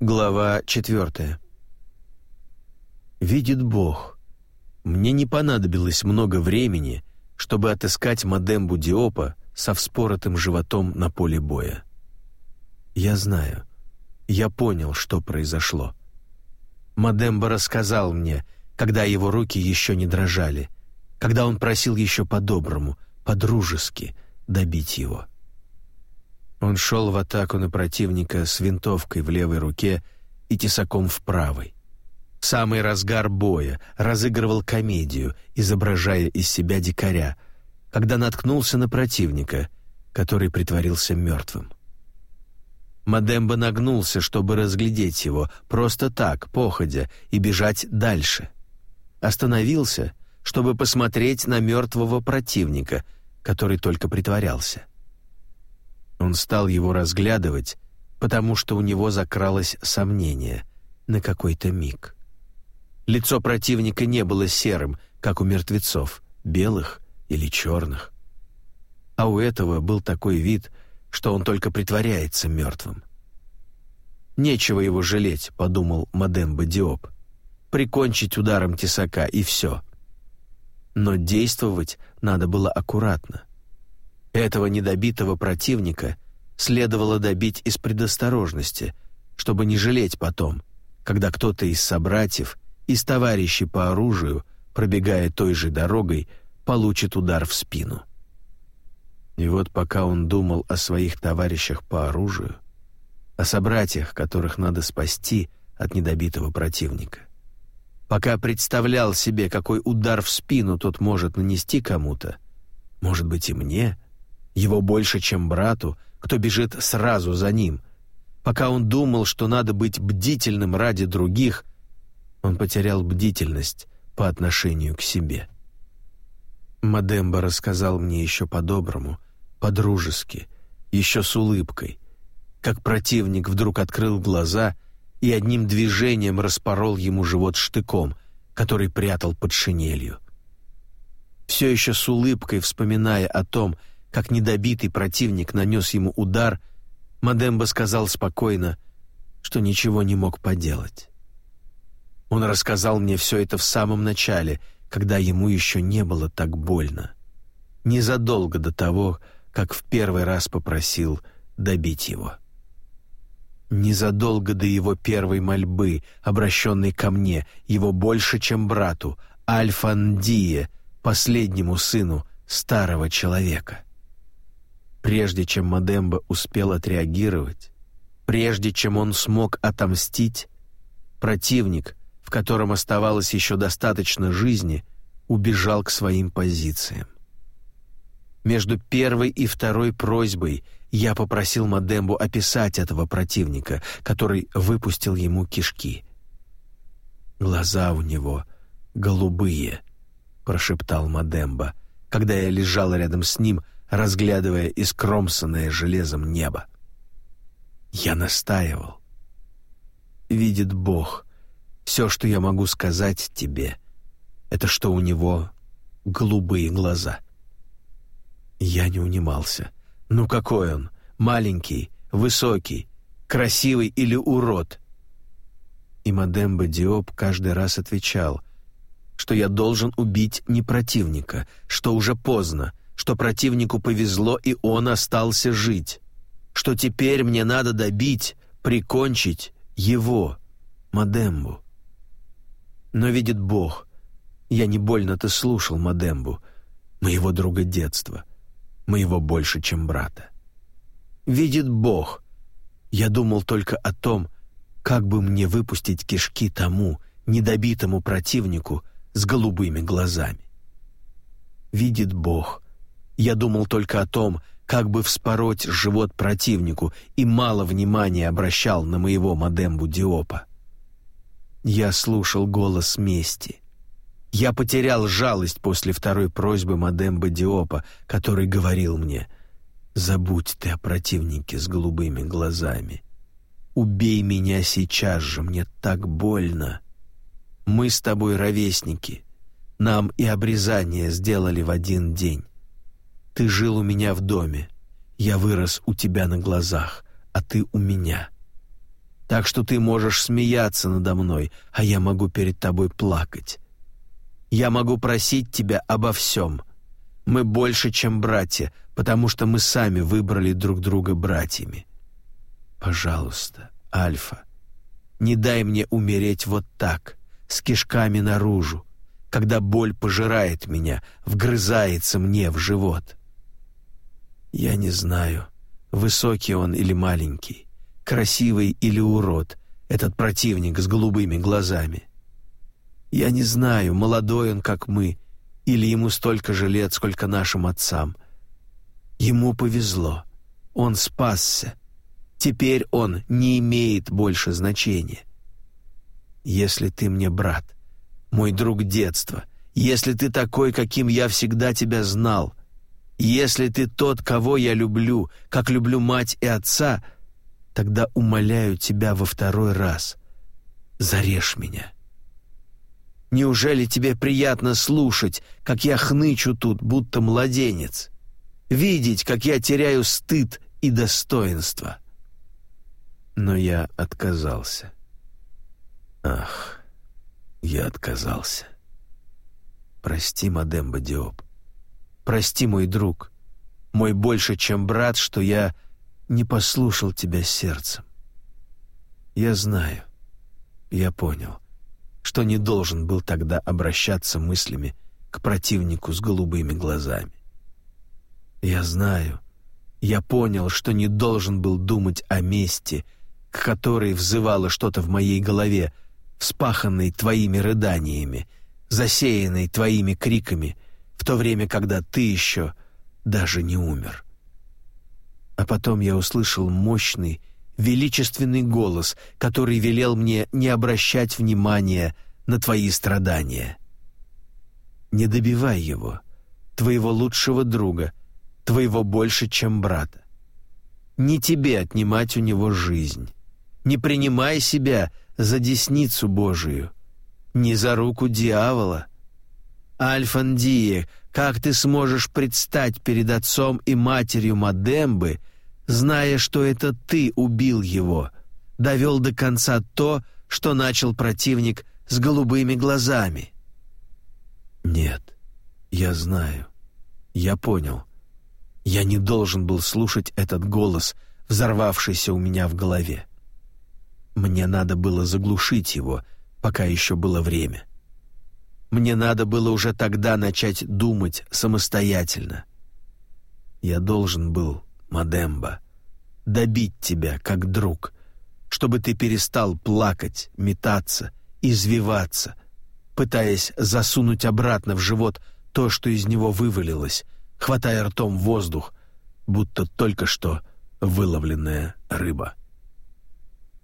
Глава 4. Видит Бог, мне не понадобилось много времени, чтобы отыскать Мадембу Диопа со вспоротым животом на поле боя. Я знаю, я понял, что произошло. Мадемба рассказал мне, когда его руки еще не дрожали, когда он просил еще по-доброму, по-дружески добить его. — он шел в атаку на противника с винтовкой в левой руке и тесаком в правой. Самый разгар боя разыгрывал комедию, изображая из себя дикаря, когда наткнулся на противника, который притворился мертвым. Мадемба нагнулся, чтобы разглядеть его, просто так, походя, и бежать дальше. Остановился, чтобы посмотреть на мертвого противника, который только притворялся. Он стал его разглядывать, потому что у него закралось сомнение на какой-то миг. Лицо противника не было серым, как у мертвецов, белых или черных. А у этого был такой вид, что он только притворяется мертвым. «Нечего его жалеть», — подумал Мадемба Диоп. «Прикончить ударом тесака, и все». Но действовать надо было аккуратно. Этого недобитого противника следовало добить из предосторожности, чтобы не жалеть потом, когда кто-то из собратьев, из товарищей по оружию, пробегая той же дорогой, получит удар в спину. И вот пока он думал о своих товарищах по оружию, о собратьях, которых надо спасти от недобитого противника, пока представлял себе, какой удар в спину тот может нанести кому-то, может быть и мне — его больше, чем брату, кто бежит сразу за ним. Пока он думал, что надо быть бдительным ради других, он потерял бдительность по отношению к себе. Мадемба рассказал мне еще по-доброму, по-дружески, еще с улыбкой, как противник вдруг открыл глаза и одним движением распорол ему живот штыком, который прятал под шинелью. Все еще с улыбкой вспоминая о том, как недобитый противник нанес ему удар, Мадемба сказал спокойно, что ничего не мог поделать. Он рассказал мне все это в самом начале, когда ему еще не было так больно. Незадолго до того, как в первый раз попросил добить его. Незадолго до его первой мольбы, обращенной ко мне, его больше, чем брату, Альфандие, последнему сыну старого человека. Прежде чем Мадемба успел отреагировать, прежде чем он смог отомстить, противник, в котором оставалось еще достаточно жизни, убежал к своим позициям. Между первой и второй просьбой я попросил Мадембу описать этого противника, который выпустил ему кишки. «Глаза у него голубые», — прошептал Мадемба, когда я лежал рядом с ним, — разглядывая искромсанное железом небо. Я настаивал. Видит Бог, все, что я могу сказать тебе, это что у него голубые глаза. Я не унимался. Ну какой он? Маленький, высокий, красивый или урод? И Мадемба Диоп каждый раз отвечал, что я должен убить не противника, что уже поздно, что противнику повезло, и он остался жить, что теперь мне надо добить, прикончить его, Мадембу. Но видит Бог, я не больно-то слушал Мадембу, моего друга детства, моего больше, чем брата. Видит Бог, я думал только о том, как бы мне выпустить кишки тому, недобитому противнику с голубыми глазами. Видит Бог, я думал только о том, как бы вспороть живот противнику, и мало внимания обращал на моего модембу Диопа. Я слушал голос мести. Я потерял жалость после второй просьбы модемба Диопа, который говорил мне «Забудь ты о противнике с голубыми глазами. Убей меня сейчас же, мне так больно. Мы с тобой ровесники. Нам и обрезание сделали в один день. Ты жил у меня в доме. Я вырос у тебя на глазах, а ты у меня. так что ты можешь смеяться надо мной, а я могу перед тобой плакать. Я могу просить тебя обо всем. Мы больше, чем братья, потому что мы сами выбрали друг друга братьями. Пожалуйста, Альфа, не дай мне умереть вот так, с кишками наружу, когда боль пожирает меня, вгрызается мне в живот. Я не знаю, высокий он или маленький, красивый или урод, этот противник с голубыми глазами. Я не знаю, молодой он, как мы, или ему столько же лет, сколько нашим отцам. Ему повезло. Он спасся. Теперь он не имеет больше значения. Если ты мне брат, мой друг детства, если ты такой, каким я всегда тебя знал, если ты тот, кого я люблю, как люблю мать и отца, тогда умоляю тебя во второй раз, зарежь меня. Неужели тебе приятно слушать, как я хнычу тут, будто младенец? Видеть, как я теряю стыд и достоинство?» но я отказался. Ах, я отказался. Прости, Мадемба Диоп. Прости, мой друг, мой больше, чем брат, что я не послушал тебя сердцем. Я знаю, я понял, что не должен был тогда обращаться мыслями к противнику с голубыми глазами. Я знаю, я понял, что не должен был думать о мести к которой взывало что-то в моей голове, вспаханной твоими рыданиями, засеянной твоими криками, в то время, когда ты еще даже не умер. А потом я услышал мощный, величественный голос, который велел мне не обращать внимания на твои страдания. Не добивай его, твоего лучшего друга, твоего больше, чем брата. Не тебе отнимать у него жизнь не принимай себя за десницу Божию, не за руку дьявола. Альфандие, как ты сможешь предстать перед отцом и матерью Мадембы, зная, что это ты убил его, довел до конца то, что начал противник с голубыми глазами? Нет, я знаю, я понял. Я не должен был слушать этот голос, взорвавшийся у меня в голове. Мне надо было заглушить его, пока еще было время. Мне надо было уже тогда начать думать самостоятельно. Я должен был, Мадемба, добить тебя как друг, чтобы ты перестал плакать, метаться, извиваться, пытаясь засунуть обратно в живот то, что из него вывалилось, хватая ртом воздух, будто только что выловленная рыба.